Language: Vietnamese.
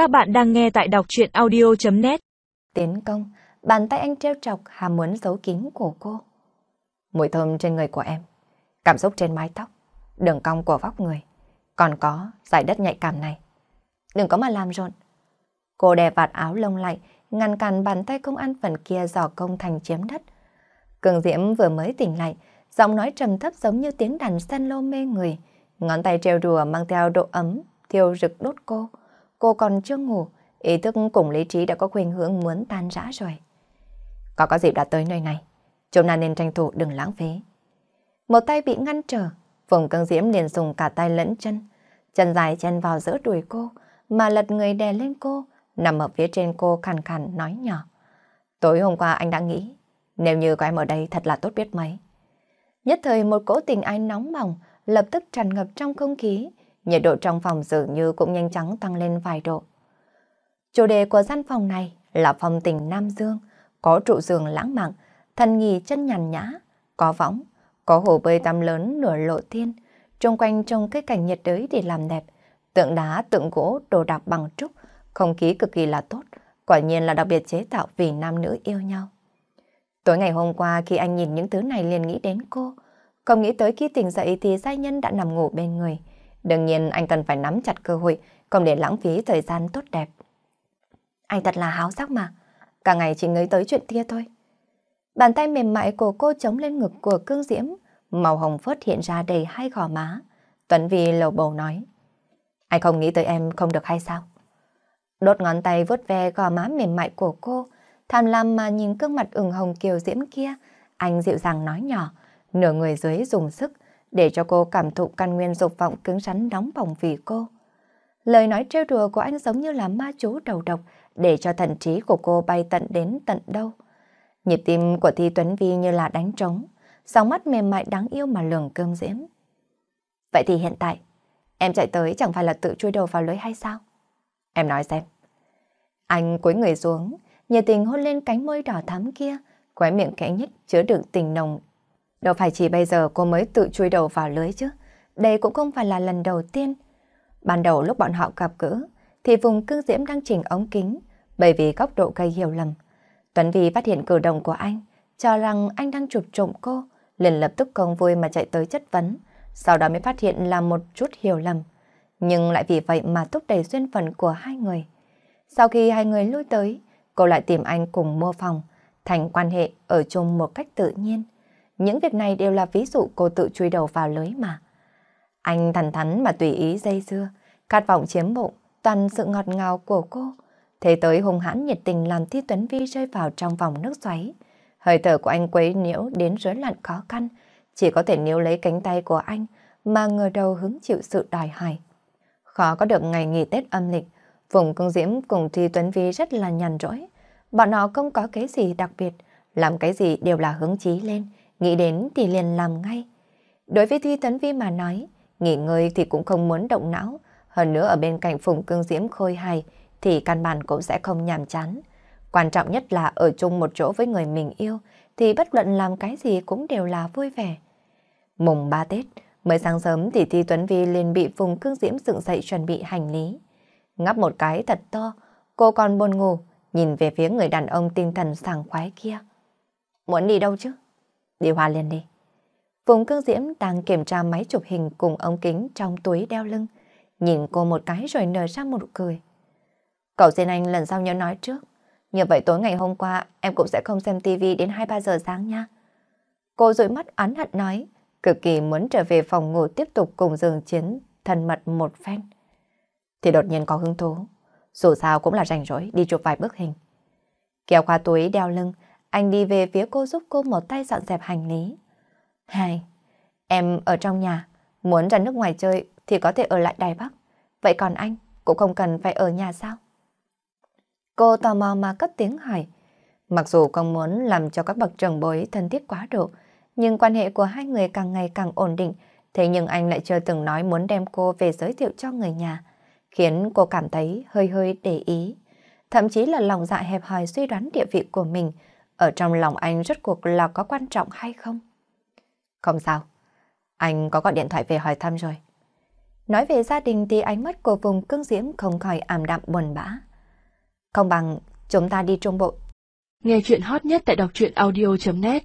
Các bạn đang nghe tại đọc chuyện audio.net Tiến công, bàn tay anh treo trọc hàm muốn giấu kín của cô. Mùi thơm trên người của em, cảm xúc trên mái tóc, đường cong của vóc người, còn có giải đất nhạy cảm này. Đừng có mà làm rộn. Cô đè vạt áo lông lại, ngăn cản bàn tay công an phần kia dò công thành chiếm đất. Cường Diễm vừa mới tỉnh lại, giọng nói trầm thấp giống như tiếng đàn sen lô mê người, ngón tay treo đùa mang theo độ ấm, thiêu rực đốt cô. Cô còn chưa ngủ, ý thức cùng lý trí đã có khuynh hướng muốn tan rã rồi. Có có dịp đã tới nơi này, chúng ta nên tranh thủ đừng lãng phí. Một tay bị ngăn trở, Phùng Cương Diễm liền dùng cả tay lẫn chân. Chân dài chen vào giữa đùi cô, mà lật người đè lên cô, nằm ở phía trên cô khàn khàn nói nhỏ. Tối hôm qua anh đã nghĩ, nếu như có em ở đây thật là tốt biết mấy. Nhất thời một cỗ tình ái nóng bỏng lập tức tràn ngập trong không khí, nhiệt độ trong phòng dường như cũng nhanh chóng tăng lên vài độ. Chủ đề của gian phòng này là phòng tình Nam Dương, có trụ giường lãng mạn, thân nghỉ chân nhàn nhã, có võng, có hồ bơi tắm lớn nửa lộ thiên, xung quanh trông cái cảnh nhiệt đới để làm đẹp, tượng đá, tượng gỗ, đồ đạc bằng trúc, không khí cực kỳ là tốt, quả nhiên là đặc biệt chế tạo vì nam nữ yêu nhau. Tối ngày hôm qua khi anh nhìn những thứ này liền nghĩ đến cô, không nghĩ tới khi tỉnh dậy thì giai nhân đã nằm ngủ bên người. Đương nhiên anh cần phải nắm chặt cơ hội, không để lãng phí thời gian tốt đẹp. Anh thật là háo sắc mà, cả ngày chỉ nghĩ tới chuyện kia thôi. Bàn tay mềm mại của cô chống lên ngực của cương diễm, màu hồng phớt hiện ra đầy hai gò má. Tuấn Vi lầu bầu nói, anh không nghĩ tới em không được hay sao? Đốt ngón tay vuốt ve gò má mềm mại của cô, tham lam mà nhìn gương mặt ửng hồng kiều diễm kia, anh dịu dàng nói nhỏ, nửa người dưới dùng sức để cho cô cảm thụ căn nguyên dục vọng cứng rắn nóng bỏng vì cô. Lời nói trêu đùa của anh giống như là ma chú đầu độc để cho thần trí của cô bay tận đến tận đâu. Nhịp tim của Thi Tuấn Vi như là đánh trống, sóng mắt mềm mại đáng yêu mà lường cơm diễm. Vậy thì hiện tại, em chạy tới chẳng phải là tự chui đầu vào lưới hay sao? Em nói xem. Anh cúi người xuống, nhiệt tình hôn lên cánh môi đỏ thắm kia, khóe miệng kẽ nhích chứa đựng tình nồng Đâu phải chỉ bây giờ cô mới tự chui đầu vào lưới chứ. Đây cũng không phải là lần đầu tiên. Ban đầu lúc bọn họ gặp gỡ, thì vùng cương diễm đang chỉnh ống kính, bởi vì góc độ gây hiểu lầm. Tuấn Vi phát hiện cử động của anh, cho rằng anh đang chụp trộm cô, liền lập tức công vui mà chạy tới chất vấn, sau đó mới phát hiện là một chút hiểu lầm. Nhưng lại vì vậy mà thúc đẩy duyên phận của hai người. Sau khi hai người lui tới, cô lại tìm anh cùng mua phòng, thành quan hệ ở chung một cách tự nhiên. Những việc này đều là ví dụ cô tự chui đầu vào lưới mà. Anh thẳng thắn mà tùy ý dây dưa, khát vọng chiếm bụng, toàn sự ngọt ngào của cô. Thế tới hung hãn nhiệt tình làm Thi Tuấn Vi rơi vào trong vòng nước xoáy. Hơi thở của anh quấy nhiễu đến rối loạn khó khăn, chỉ có thể níu lấy cánh tay của anh mà ngờ đầu hứng chịu sự đòi hỏi. Khó có được ngày nghỉ Tết âm lịch, Vùng Công Diễm cùng Thi Tuấn Vi rất là nhàn rỗi. Bọn họ không có cái gì đặc biệt, làm cái gì đều là hứng chí lên, nghĩ đến thì liền làm ngay. Đối với Thi Tấn Vi mà nói, nghỉ ngơi thì cũng không muốn động não, hơn nữa ở bên cạnh Phùng Cương Diễm khôi hài thì căn bản cũng sẽ không nhàm chán. Quan trọng nhất là ở chung một chỗ với người mình yêu thì bất luận làm cái gì cũng đều là vui vẻ. Mùng 3 Tết, mới sáng sớm thì Thi Tuấn Vi liền bị Phùng Cương Diễm dựng dậy chuẩn bị hành lý. Ngắp một cái thật to, cô còn buồn ngủ, nhìn về phía người đàn ông tinh thần sảng khoái kia. Muốn đi đâu chứ? Đi hoa liền đi. Phùng Cương Diễm đang kiểm tra máy chụp hình cùng ống kính trong túi đeo lưng. Nhìn cô một cái rồi nở ra một cười. Cậu xin anh lần sau nhớ nói trước. Như vậy tối ngày hôm qua em cũng sẽ không xem tivi đến 2-3 giờ sáng nha. Cô dụi mắt án hận nói, cực kỳ muốn trở về phòng ngủ tiếp tục cùng giường chiến thân mật một phen. Thì đột nhiên có hứng thú. Dù sao cũng là rảnh rỗi đi chụp vài bức hình. Kéo qua túi đeo lưng, anh đi về phía cô giúp cô một tay dọn dẹp hành lý. Hai, em ở trong nhà, muốn ra nước ngoài chơi thì có thể ở lại Đài Bắc. Vậy còn anh, cũng không cần phải ở nhà sao? Cô tò mò mà cất tiếng hỏi. Mặc dù không muốn làm cho các bậc trưởng bối thân thiết quá độ, nhưng quan hệ của hai người càng ngày càng ổn định, thế nhưng anh lại chưa từng nói muốn đem cô về giới thiệu cho người nhà, khiến cô cảm thấy hơi hơi để ý. Thậm chí là lòng dạ hẹp hòi suy đoán địa vị của mình, ở trong lòng anh rốt cuộc là có quan trọng hay không? Không sao, anh có gọi điện thoại về hỏi thăm rồi. Nói về gia đình thì ánh mắt của vùng cương diễm không khỏi ảm đạm buồn bã. Không bằng chúng ta đi trung bộ. Nghe chuyện hot nhất tại đọc truyện audio.net